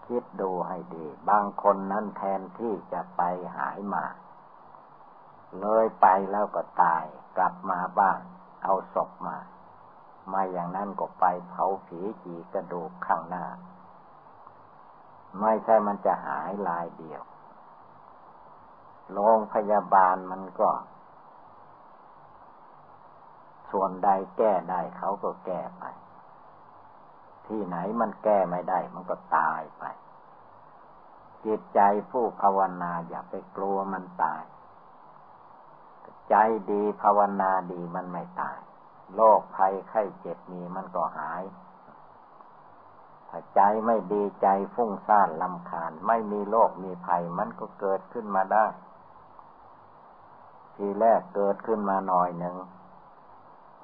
คิดดูให้ดี บางคนนั้นแทนที่จะไปหายมา เลยไปแล้วก็ตาย กลับมาบ้านเอาศพมา มาอย่างนั้นก็ไปเผาผีจีกระดูกข้างหน้า ไม่ใช่มันจะหายลายเดียวโรงพยาบาลมันก็ ส่วนใดแก้ได้เขาก็แก้ไป ที่ไหนมันแก้ไม่ได้ มันก็ตายไป จิตใจผู้ภาวนาอย่าไปกลัวมันตาย ใจดีภาวนาดีมันไม่ตาย โรคภัยไข้เจ็บมีมันก็หายถ้าใจไม่ดีใจฟุ้งซ่านลำคาญ ไม่มีโรคมีภัยมันก็เกิดขึ้นมาได้ทีแรกเกิดขึ้นมาหน่อยหนึ่ง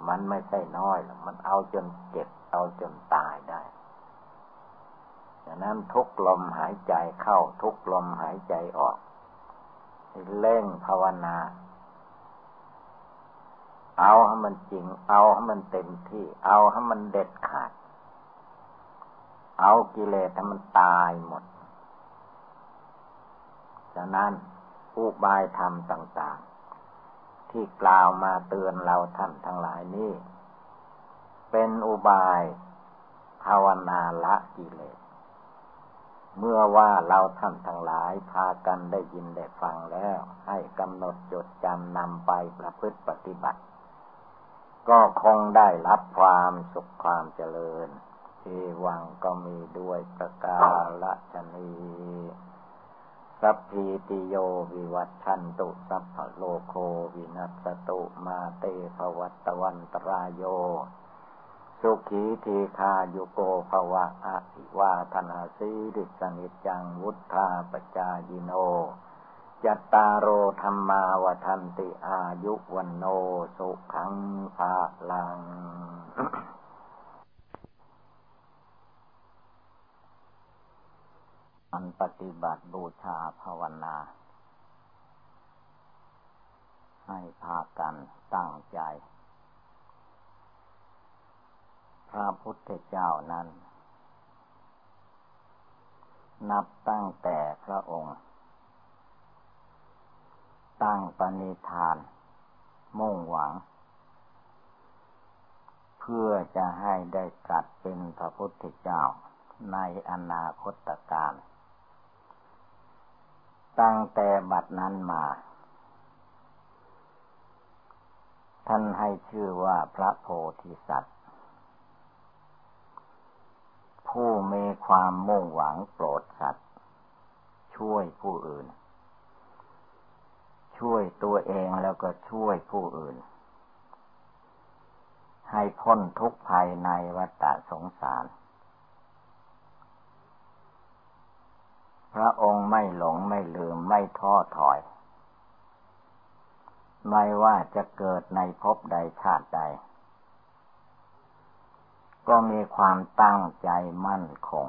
มันไม่ใช่น้อยหรอกมันเอาจนเจ็บ เอาจนตายได้ดังนั้นทุกลมหายใจเข้าทุกลมหายใจออกเล่งภาวนา เอาให้มันจริง เอาให้มันเต็มที่ เอาให้มันเด็ดขาด เอากิเลสให้มันตายหมด ฉะนั้นอุบายธรรมต่าง ที่กล่าวมาเตือนเราท่านทั้งหลายนี้ เป็นอุบายภาวนาละกิเลส เมื่อว่าเราท่านทั้งหลายพากันได้ยินได้ฟังแล้ว ให้กำหนดจดจำนำไปประพฤติปฏิบัติ ก็คงได้รับความสุขความเจริญที่วังก็มีด้วยประกาละชนี สัพพีติโยวิวัตชันตุสัพพโลโควินัสตุมาเตภวัตวันตรายโย สุขีทีคายุโกภวะอภิวาธนาสีริสนิจังวุธาปจายิโน จัตตารโอธรรมาวทันติอายุวันโนสุขังภาลัง อันปฏิบัติบูชาภาวนา ให้พากันตั้งใจ พระพุทธเจ้านั้น นับตั้งแต่พระองค์ ตั้งปณิธาน มุ่งหวัง เพื่อจะให้ได้กัดเป็นพระพุทธเจ้าในอนาคตการ ตั้งแต่บัดนั้นมา ท่านให้ชื่อว่าพระโพธิสัตว์ ผู้มีความมุ่งหวังโปรดสัตว์ ช่วยผู้อื่น ช่วยตัวเองแล้วก็ช่วยผู้อื่น ให้พ้นทุกภัยในวัฏสงสาร พระองค์ไม่หลงไม่ลืมไม่ท้อถอย ไม่ว่าจะเกิดในภพใดชาติใด ก็มีความตั้งใจมั่นคง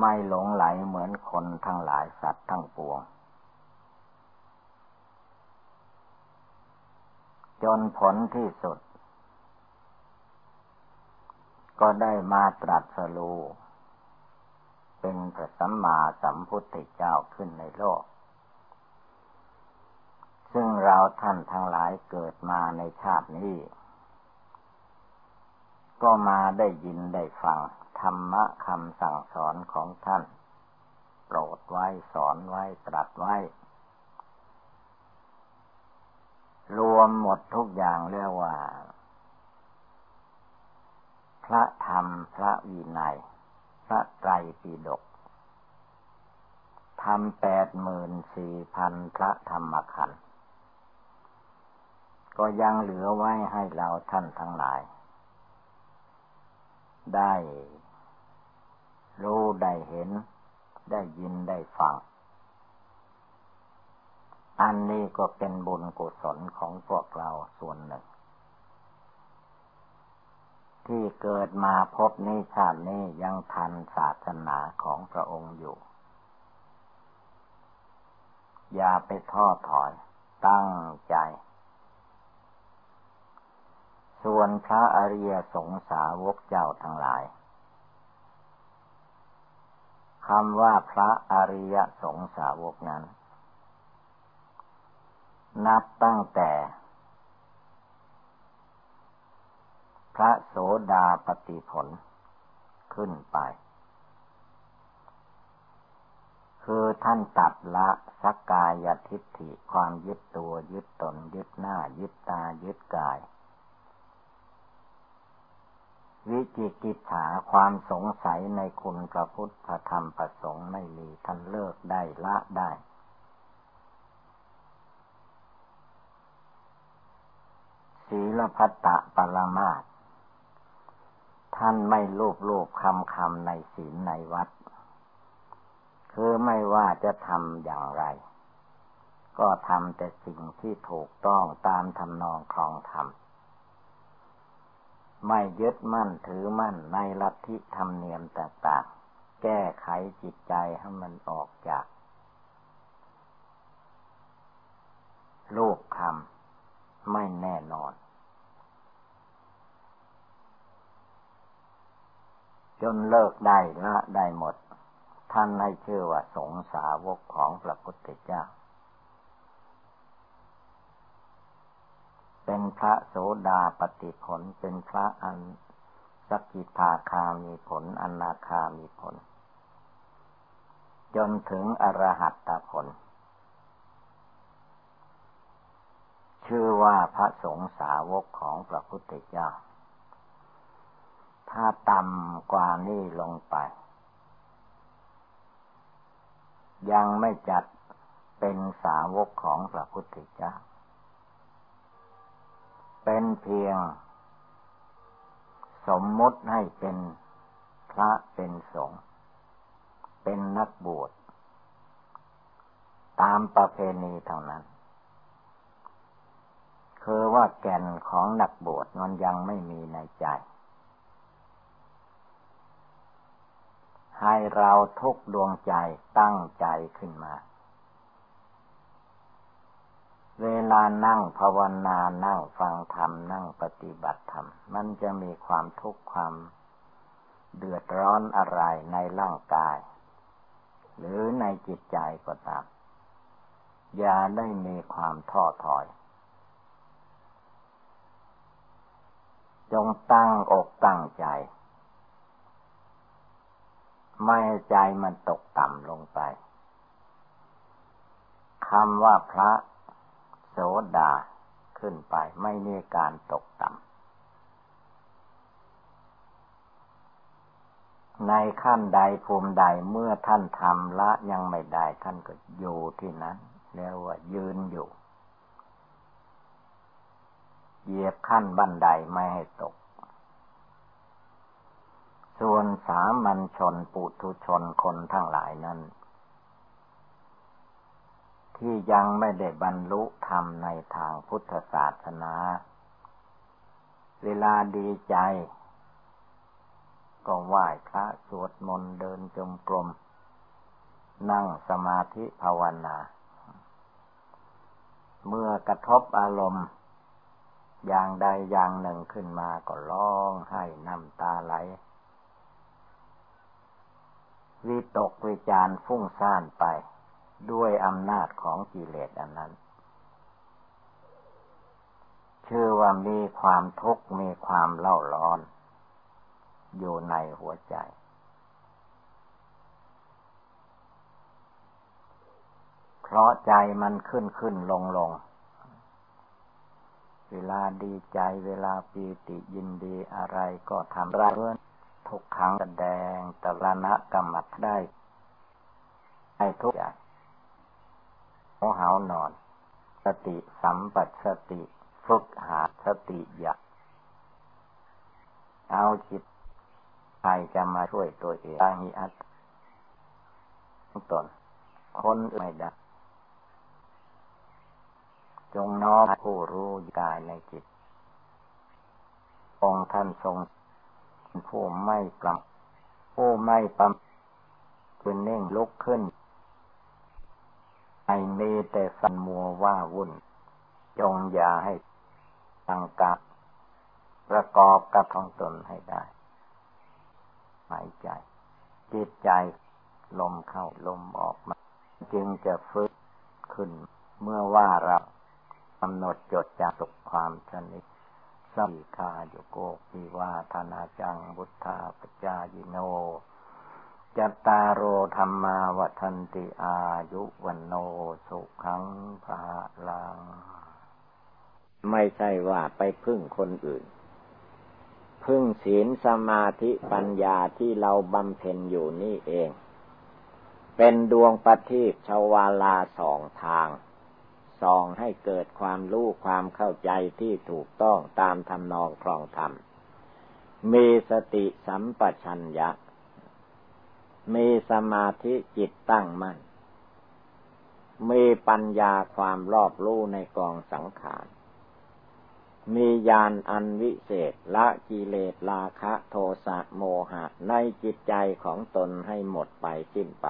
ไม่หลงไหลเหมือนคนทั้งหลายสัตว์ทั้งปวง จนผลที่สุด ก็ได้มาตรัสรู้ เป็นพระสัมมาสัมพุทธเจ้าขึ้นในโลก ซึ่งเราท่านทั้งหลายเกิดมาในชาตินี้ ก็มาได้ยินได้ฟังธรรมะคำสั่งสอนของท่าน โปรดไว้สอนไว้ตรัสไว้ รวมหมดทุกอย่างเรียกว่า พระธรรมพระวินัย พระไตรปิฎกทำแปดหมื่นสี่พันพระธรรมขันธ์ก็ยังเหลือไว้ให้เราท่านทั้งหลาย ได้รู้ได้เห็น ได้ยินได้ฟัง อันนี้ก็เป็นบุญกุศลของพวกเราส่วนหนึ่ง ที่เกิดมาพบนี้ชาตินี้ยังทันศาสนาของพระองค์อยู่ อย่าไปท้อถอย ตั้งใจ ส่วนพระอริยสงสาวกเจ้าทั้งหลายคำว่าพระอริยสงสาวกนั้น นับตั้งแต่ พระโสดาปฏิผลขึ้นไป คือท่านตัดละสักกายทิฏฐิความยึดตัวยึดตนยึดหน้า ยึดตายึดกาย วิจิกิจฉาความสงสัยในคุณพระพุทธธรรมประสงค์ไม่มีท่านเลิกได้ละได้ศีลพัตตปรมาต ท่านไม่ลูบลูบคำคำในศีลในวัด คือไม่ว่าจะทำอย่างไร ก็ทำแต่สิ่งที่ถูกต้องตามทำนองครองธรรมไม่ยึดมั่นถือมั่นในลัทธิธรรมเนียมต่างๆ แก้ไขจิตใจให้มันออกจากโลกคำไม่แน่นอน จนเลิกได้ละได้หมด ท่านให้ชื่อว่าสงสาวกของพระพุทธเจ้า เป็นพระโสดาปฏิผลเป็นพระอันสกิทาคามีผลอนาคามีผล จนถึงอรหัตตผล ชื่อว่าพระสงฆ์สาวกของพระพุทธเจ้า ถ้าต่ำกว่านี้ลงไป ยังไม่จัดเป็นสาวกของพระพุทธเจ้า เป็นเพียง สมมติให้เป็นพระเป็นสงฆ์เป็นนักบวชตามประเพณีเท่านั้น คือว่าแก่นของนักบวชมันยังไม่มีในใจ ให้เราทุกดวงใจตั้งใจขึ้นมา เวลานั่งภาวนานั่งฟังธรรม นั่งปฏิบัติธรรม มันจะมีความทุกข์ความเดือดร้อนอะไรในร่างกาย หรือในจิตใจก็ตาม อย่าได้มีความท้อถอย จงตั้งอกตั้งใจ ไม่ใจมันตกต่ำลงไปคำว่าพระโสดาขึ้นไป ไม่มีการตกต่ำในขั้นใดภูมิใดเมื่อท่านทำละยังไม่ได้ ท่านก็อยู่ที่นั้นเรียกว่ายืนอยู่ เหยียบขั้นบันไดไม่ให้ตก ส่วนสามัญชนปุถุชนคนทั้งหลายนั้น ที่ยังไม่ได้บรรลุธรรมในทางพุทธศาสนา เวลาดีใจ ก็ไหว้พระสวดมนต์เดินจมกรม นั่งสมาธิภาวนา เมื่อกระทบอารมณ์อย่างใดอย่างหนึ่งขึ้นมาก็ร้องให้น้ำตาไหล วิตกวิจารฟุ้งซ่านไป ด้วยอำนาจของกิเลสอันนั้น ชื่อว่ามีความทุกข์มีความเล่าร้อน อยู่ในหัวใจ เพราะใจมันขึ้นขึ้นลงลงเวลาดีใจเวลาปีติยินดีอะไรก็ทำร้าย ทุกครั้งแสดงตระณะกรรมัดได้ให้ทุกอย่างโมหานอน สติสัมปัสติฝึกหาสติอยากเอาจิตใครจะมาช่วยตัวเองอาหิอัตตนคนไม่ได้จงน้อมผู้รู้กายในจิต องค์ท่านทรง ผู้ไม่กลับ ผู้ไม่ปั๊มคือเน่งลุกขึ้นไอมีแต่สันมัวว่าวุ่น จงอย่าให้ตังกับประกอบกับของตนให้ได้ หายใจ จิตใจลมเข้าลมออกมา จึงจะฟื้นขึ้น เมื่อว่าเรากำหนดจดจากสุขความชนิด สัมคาโยโกปิวาธนาจังบุทธาปจายโนจัตตารโอธรรมาวันติอายุวันโนสุขังภาลัง ไม่ใช่ว่าไปพึ่งคนอื่น พึ่งศีลสมาธิปัญญาที่เราบำเพ็ญอยู่นี่เอง เป็นดวงประทีปชวาลาสองทาง ส่องให้เกิดความรู้ความเข้าใจที่ถูกต้องตามทำนองครองธรรม มีสติสัมปชัญญะ มีสมาธิจิตตั้งมั่น มีปัญญาความรอบรู้ในกองสังขาร มีญาณอันวิเศษละกิเลสราคะโทสะโมหะในจิตใจของตนให้หมดไปสิ้นไป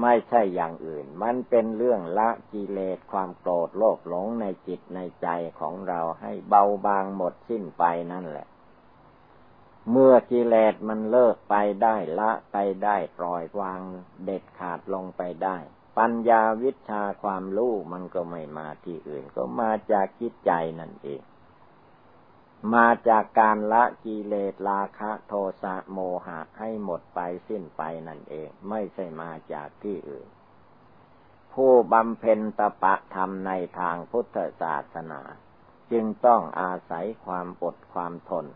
ไม่ใช่อย่างอื่น มันเป็นเรื่องละกิเลสความโกรธโลภหลงในจิตในใจของเราให้เบาบางหมดสิ้นไปนั่นแหละ เมื่อกิเลสมันเลิกไปได้ละไปได้ปล่อยวางเด็ดขาดลงไปได้ ปัญญาวิชาความรู้มันก็ไม่มาที่อื่น ก็มาจากจิตใจนั่นเอง มาจากการละกิเลสราคะโทสะโมหะให้หมดไปสิ้นไปนั่นเอง ไม่ใช่มาจากที่อื่น ผู้บำเพ็ญตปะธรรมในทางพุทธศาสนา จึงต้องอาศัยความอดความทน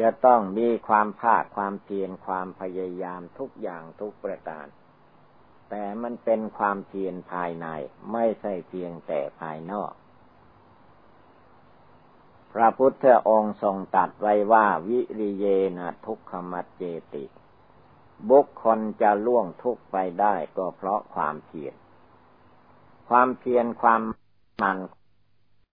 จะต้องมีความภาคความเพียรความพยายามทุกอย่างทุกประการ แต่มันเป็นความเพียรภายในไม่ใช่เพียงแต่ภายนอก พระพุทธองค์ทรงตัดไว้ว่าวิริเยนะทุกขมัจเจติ บุคคลจะล่วงทุกไปได้ก็เพราะความเพียร ความเพียรความมัน